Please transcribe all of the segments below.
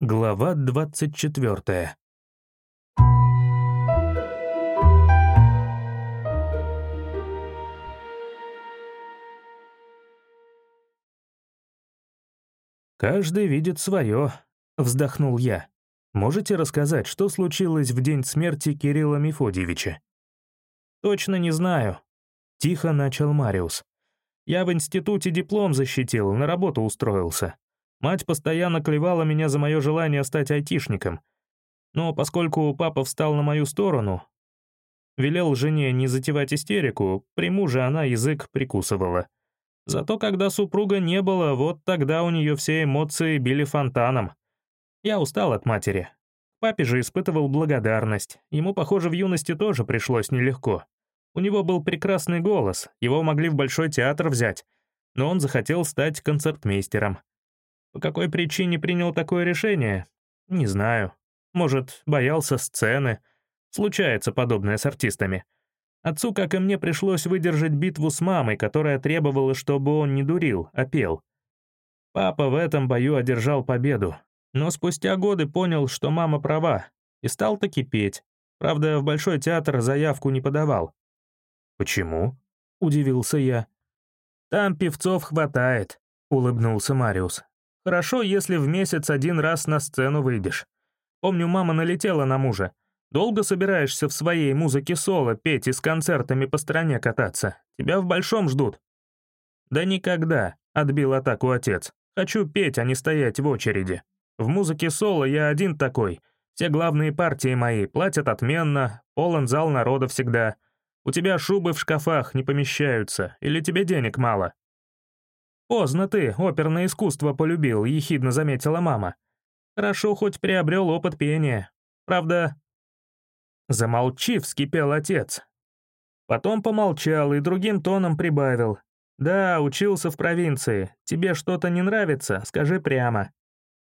Глава 24. «Каждый видит свое», — вздохнул я. «Можете рассказать, что случилось в день смерти Кирилла Мефодьевича?» «Точно не знаю», — тихо начал Мариус. «Я в институте диплом защитил, на работу устроился. Мать постоянно клевала меня за мое желание стать айтишником. Но поскольку папа встал на мою сторону, велел жене не затевать истерику, при муже она язык прикусывала. Зато когда супруга не было, вот тогда у нее все эмоции били фонтаном. Я устал от матери. Папе же испытывал благодарность. Ему, похоже, в юности тоже пришлось нелегко. У него был прекрасный голос, его могли в Большой театр взять, но он захотел стать концертмейстером. По какой причине принял такое решение? Не знаю. Может, боялся сцены. Случается подобное с артистами. Отцу, как и мне, пришлось выдержать битву с мамой, которая требовала, чтобы он не дурил, а пел. Папа в этом бою одержал победу. Но спустя годы понял, что мама права, и стал таки петь. Правда, в Большой театр заявку не подавал. «Почему?» — удивился я. «Там певцов хватает», — улыбнулся Мариус. Хорошо, если в месяц один раз на сцену выйдешь. Помню, мама налетела на мужа. Долго собираешься в своей музыке соло петь и с концертами по стране кататься? Тебя в большом ждут». «Да никогда», — отбил атаку отец. «Хочу петь, а не стоять в очереди. В музыке соло я один такой. Все главные партии мои платят отменно, полон зал народа всегда. У тебя шубы в шкафах не помещаются, или тебе денег мало?» «Поздно ты оперное искусство полюбил», — ехидно заметила мама. «Хорошо, хоть приобрел опыт пения. Правда...» Замолчи, вскипел отец. Потом помолчал и другим тоном прибавил. «Да, учился в провинции. Тебе что-то не нравится? Скажи прямо».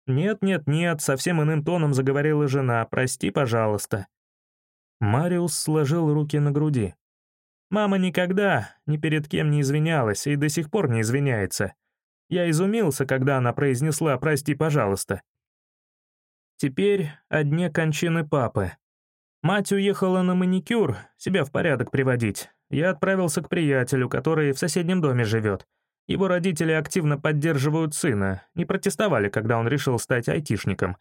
«Нет-нет-нет», — совсем иным тоном заговорила жена. «Прости, пожалуйста». Мариус сложил руки на груди. Мама никогда ни перед кем не извинялась и до сих пор не извиняется. Я изумился, когда она произнесла «прости, пожалуйста». Теперь о дне кончины папы. Мать уехала на маникюр, себя в порядок приводить. Я отправился к приятелю, который в соседнем доме живет. Его родители активно поддерживают сына, не протестовали, когда он решил стать айтишником.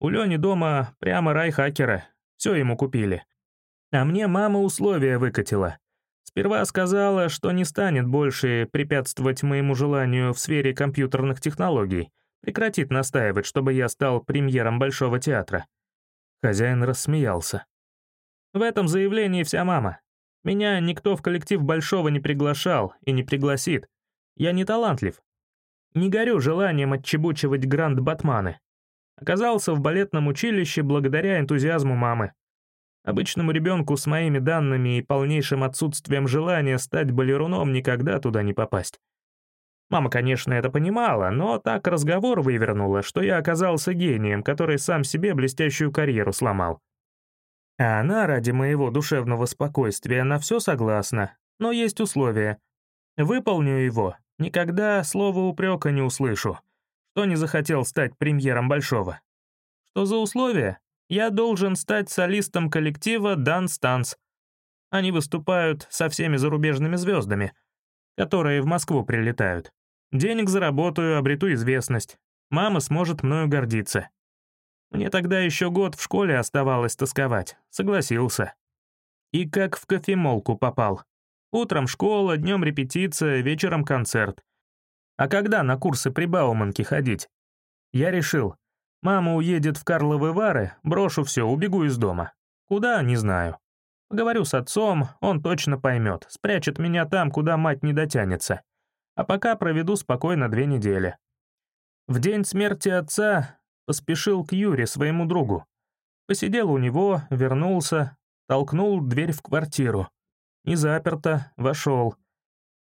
У Лёни дома прямо рай хакера, все ему купили. А мне мама условия выкатила. Сперва сказала, что не станет больше препятствовать моему желанию в сфере компьютерных технологий, прекратит настаивать, чтобы я стал премьером Большого театра. Хозяин рассмеялся. В этом заявлении вся мама. Меня никто в коллектив Большого не приглашал и не пригласит. Я не талантлив. Не горю желанием отчебучивать гранд-батманы. Оказался в балетном училище благодаря энтузиазму мамы. Обычному ребенку с моими данными и полнейшим отсутствием желания стать балеруном никогда туда не попасть. Мама, конечно, это понимала, но так разговор вывернула, что я оказался гением, который сам себе блестящую карьеру сломал. А она ради моего душевного спокойствия на все согласна, но есть условие. Выполню его, никогда слова упрека не услышу, что не захотел стать премьером Большого. Что за условия? Я должен стать солистом коллектива Dance Dance. Они выступают со всеми зарубежными звездами, которые в Москву прилетают. Денег заработаю, обрету известность. Мама сможет мною гордиться. Мне тогда еще год в школе оставалось тосковать. Согласился. И как в кофемолку попал. Утром школа, днем репетиция, вечером концерт. А когда на курсы при Бауманке ходить? Я решил, Мама уедет в Карловы Вары, брошу все, убегу из дома. Куда, не знаю. Поговорю с отцом, он точно поймет, спрячет меня там, куда мать не дотянется. А пока проведу спокойно две недели. В день смерти отца поспешил к Юре, своему другу. Посидел у него, вернулся, толкнул дверь в квартиру. Не заперто, вошел.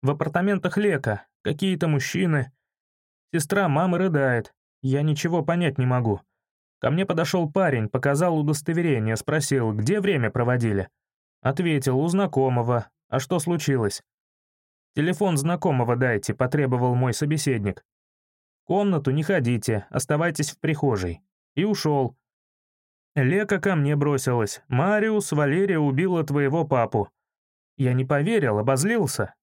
В апартаментах Лека, какие-то мужчины. Сестра мамы рыдает, я ничего понять не могу. Ко мне подошел парень, показал удостоверение, спросил, где время проводили. Ответил, у знакомого. А что случилось? «Телефон знакомого дайте», — потребовал мой собеседник. «Комнату не ходите, оставайтесь в прихожей. и ушел. Лека ко мне бросилась. «Мариус, Валерия убила твоего папу». Я не поверил, обозлился.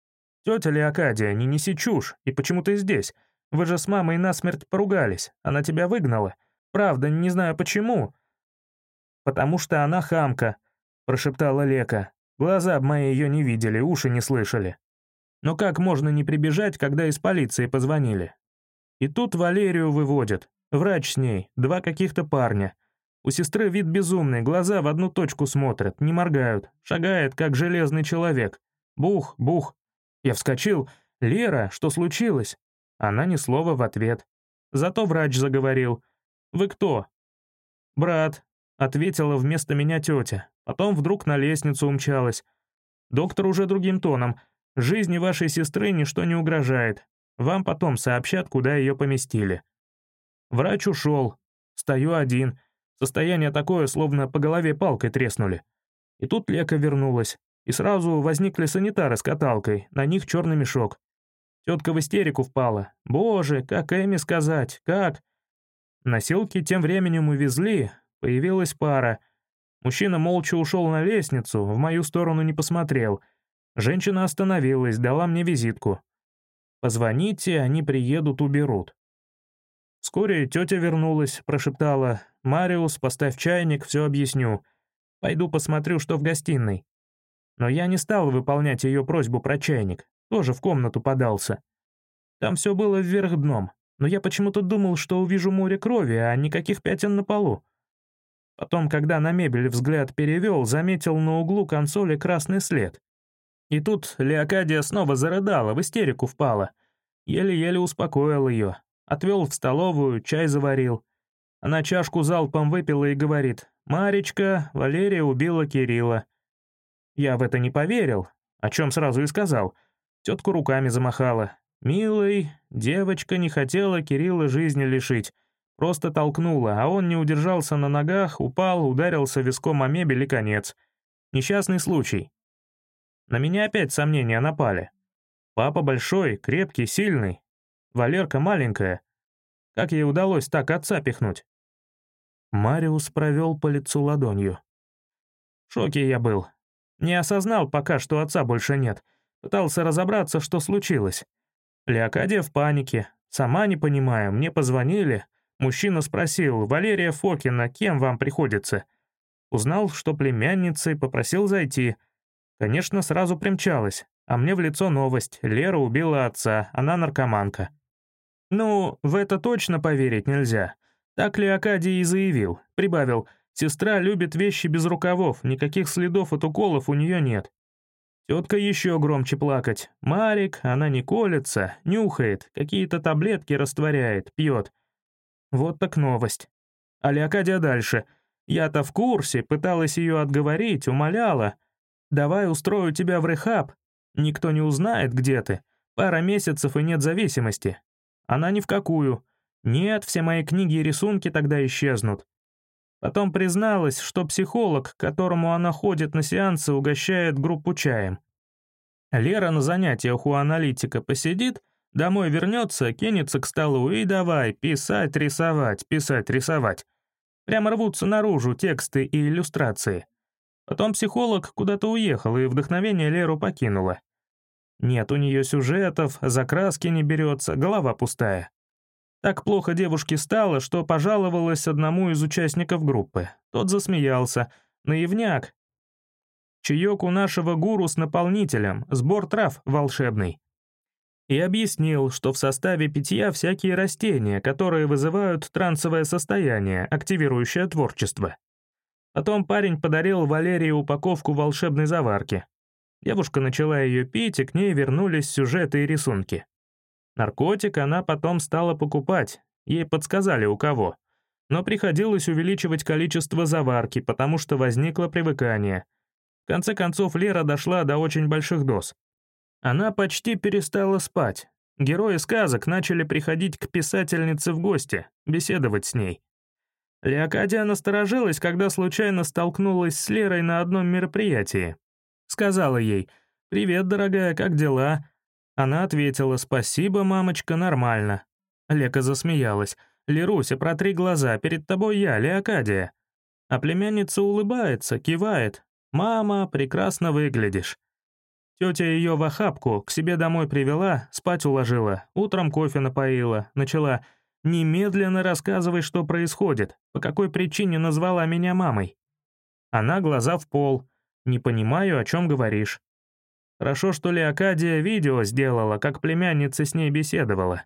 «Тетя Леокадия, не неси чушь, и почему ты здесь? Вы же с мамой насмерть поругались, она тебя выгнала. Правда, не знаю почему». «Потому что она хамка», — прошептала Лека. Глаза мои ее не видели, уши не слышали. Но как можно не прибежать, когда из полиции позвонили? И тут Валерию выводят. Врач с ней, два каких-то парня. У сестры вид безумный, глаза в одну точку смотрят, не моргают, шагает, как железный человек. Бух, бух. Я вскочил. «Лера, что случилось?» Она ни слова в ответ. Зато врач заговорил. «Вы кто?» «Брат», — ответила вместо меня тетя. Потом вдруг на лестницу умчалась. Доктор уже другим тоном. «Жизни вашей сестры ничто не угрожает. Вам потом сообщат, куда ее поместили». Врач ушел. Стою один. Состояние такое, словно по голове палкой треснули. И тут Лека вернулась. И сразу возникли санитары с каталкой, на них черный мешок. Тетка в истерику впала. «Боже, как Эми сказать, как?» Носилки тем временем увезли, появилась пара. Мужчина молча ушел на лестницу, в мою сторону не посмотрел. Женщина остановилась, дала мне визитку. «Позвоните, они приедут, уберут». Вскоре тетя вернулась, прошептала, «Мариус, поставь чайник, все объясню. Пойду посмотрю, что в гостиной». Но я не стал выполнять ее просьбу про чайник, тоже в комнату подался. Там все было вверх дном, но я почему-то думал, что увижу море крови, а никаких пятен на полу. Потом, когда на мебель взгляд перевел, заметил на углу консоли красный след. И тут Леокадия снова зарыдала, в истерику впала. Еле-еле успокоил ее, Отвел в столовую, чай заварил. Она чашку залпом выпила и говорит, «Маречка, Валерия убила Кирилла». Я в это не поверил, о чем сразу и сказал. Тетку руками замахала. «Милый, девочка не хотела Кирилла жизни лишить. Просто толкнула, а он не удержался на ногах, упал, ударился виском о мебель и конец. Несчастный случай. На меня опять сомнения напали. Папа большой, крепкий, сильный. Валерка маленькая. Как ей удалось так отца пихнуть? Мариус провел по лицу ладонью. В шоке я был. Не осознал пока, что отца больше нет. Пытался разобраться, что случилось. Леокадия в панике. Сама не понимаю, мне позвонили. Мужчина спросил, «Валерия Фокина, кем вам приходится?» Узнал, что племянницей, попросил зайти. Конечно, сразу примчалась. А мне в лицо новость. Лера убила отца, она наркоманка. Ну, в это точно поверить нельзя. Так ли Акадий и заявил. Прибавил, сестра любит вещи без рукавов, никаких следов от уколов у нее нет. Тетка еще громче плакать. Марик, она не колется, нюхает, какие-то таблетки растворяет, пьет. Вот так новость. А Леокадия дальше. Я-то в курсе, пыталась ее отговорить, умоляла. «Давай устрою тебя в рехаб. Никто не узнает, где ты. Пара месяцев и нет зависимости. Она ни в какую. Нет, все мои книги и рисунки тогда исчезнут. Потом призналась, что психолог, к которому она ходит на сеансы, угощает группу чаем. Лера на занятиях у аналитика посидит, домой вернется, кинется к столу и давай писать, рисовать, писать, рисовать. Прямо рвутся наружу тексты и иллюстрации. Потом психолог куда-то уехал, и вдохновение Леру покинуло. Нет у нее сюжетов, закраски не берется, голова пустая. Так плохо девушке стало, что пожаловалась одному из участников группы. Тот засмеялся. Наивняк. Чаек у нашего гуру с наполнителем, сбор трав волшебный. И объяснил, что в составе питья всякие растения, которые вызывают трансовое состояние, активирующее творчество. Потом парень подарил Валерии упаковку волшебной заварки. Девушка начала ее пить, и к ней вернулись сюжеты и рисунки. Наркотик она потом стала покупать, ей подсказали у кого. Но приходилось увеличивать количество заварки, потому что возникло привыкание. В конце концов, Лера дошла до очень больших доз. Она почти перестала спать. Герои сказок начали приходить к писательнице в гости, беседовать с ней. Леокадия насторожилась, когда случайно столкнулась с Лерой на одном мероприятии. Сказала ей «Привет, дорогая, как дела?» Она ответила «Спасибо, мамочка, нормально». Лека засмеялась. «Леруся, протри глаза, перед тобой я, Леокадия». А племянница улыбается, кивает. «Мама, прекрасно выглядишь». Тетя ее в охапку к себе домой привела, спать уложила, утром кофе напоила, начала «Немедленно рассказывай, что происходит, по какой причине назвала меня мамой». Она глаза в пол. «Не понимаю, о чем говоришь». Хорошо, что Леокадия видео сделала, как племянница с ней беседовала.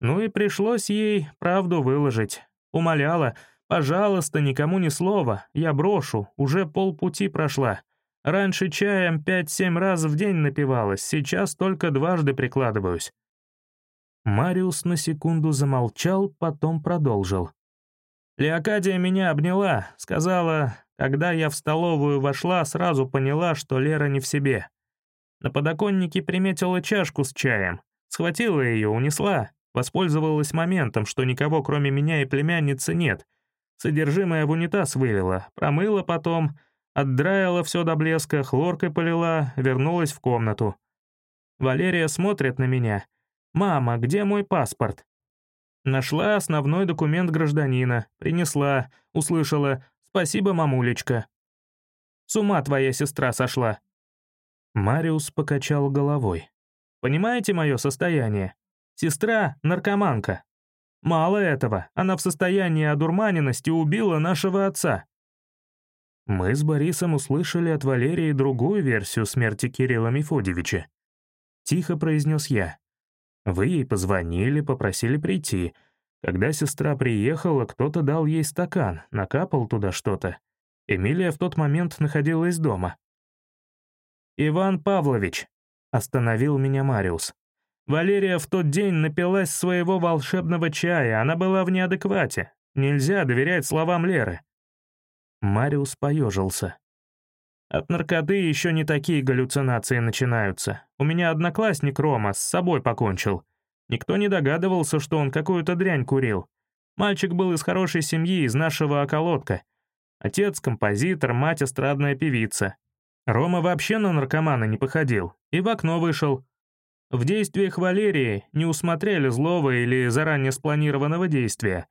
Ну и пришлось ей правду выложить. Умоляла, пожалуйста, никому ни слова, я брошу, уже полпути прошла. Раньше чаем пять-семь раз в день напивалась, сейчас только дважды прикладываюсь». Мариус на секунду замолчал, потом продолжил. Леокадия меня обняла, сказала, когда я в столовую вошла, сразу поняла, что Лера не в себе. На подоконнике приметила чашку с чаем, схватила ее, унесла, воспользовалась моментом, что никого кроме меня и племянницы нет. Содержимое в унитаз вылила, промыла потом, Отдраила все до блеска, хлоркой полила, вернулась в комнату. Валерия смотрит на меня. «Мама, где мой паспорт?» Нашла основной документ гражданина, принесла, услышала «Спасибо, мамулечка». «С ума твоя сестра сошла». Мариус покачал головой. «Понимаете мое состояние? Сестра — наркоманка. Мало этого, она в состоянии одурманенности убила нашего отца. Мы с Борисом услышали от Валерии другую версию смерти Кирилла Мефодьевича. Тихо произнес я. Вы ей позвонили, попросили прийти. Когда сестра приехала, кто-то дал ей стакан, накапал туда что-то. Эмилия в тот момент находилась дома. «Иван Павлович», — остановил меня Мариус. «Валерия в тот день напилась своего волшебного чая, она была в неадеквате. Нельзя доверять словам Леры. Мариус поежился. От наркоты еще не такие галлюцинации начинаются. У меня одноклассник Рома с собой покончил. Никто не догадывался, что он какую-то дрянь курил. Мальчик был из хорошей семьи, из нашего околотка. Отец — композитор, мать — эстрадная певица. Рома вообще на наркомана не походил и в окно вышел. В действиях Валерии не усмотрели злого или заранее спланированного действия.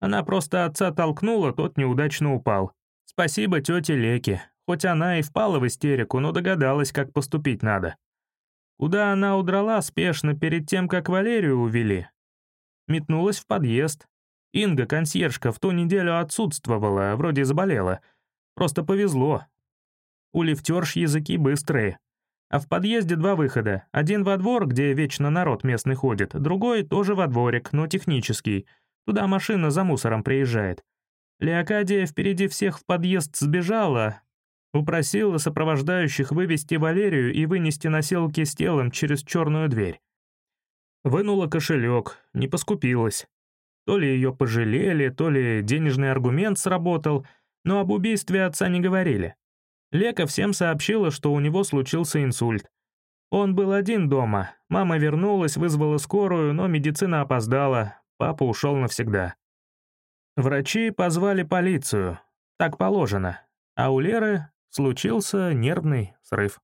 Она просто отца толкнула, тот неудачно упал. Спасибо тете Леке, хоть она и впала в истерику, но догадалась, как поступить надо. Куда она удрала спешно перед тем, как Валерию увели? Метнулась в подъезд. Инга, консьержка, в ту неделю отсутствовала, вроде заболела. Просто повезло. У лифтерш языки быстрые. А в подъезде два выхода. Один во двор, где вечно народ местный ходит, другой тоже во дворик, но технический. Туда машина за мусором приезжает. Леокадия впереди всех в подъезд сбежала, упросила сопровождающих вывести Валерию и вынести носилки с телом через черную дверь. Вынула кошелек, не поскупилась. То ли ее пожалели, то ли денежный аргумент сработал, но об убийстве отца не говорили. Лека всем сообщила, что у него случился инсульт. Он был один дома, мама вернулась, вызвала скорую, но медицина опоздала, папа ушел навсегда. Врачи позвали полицию, так положено, а у Леры случился нервный срыв.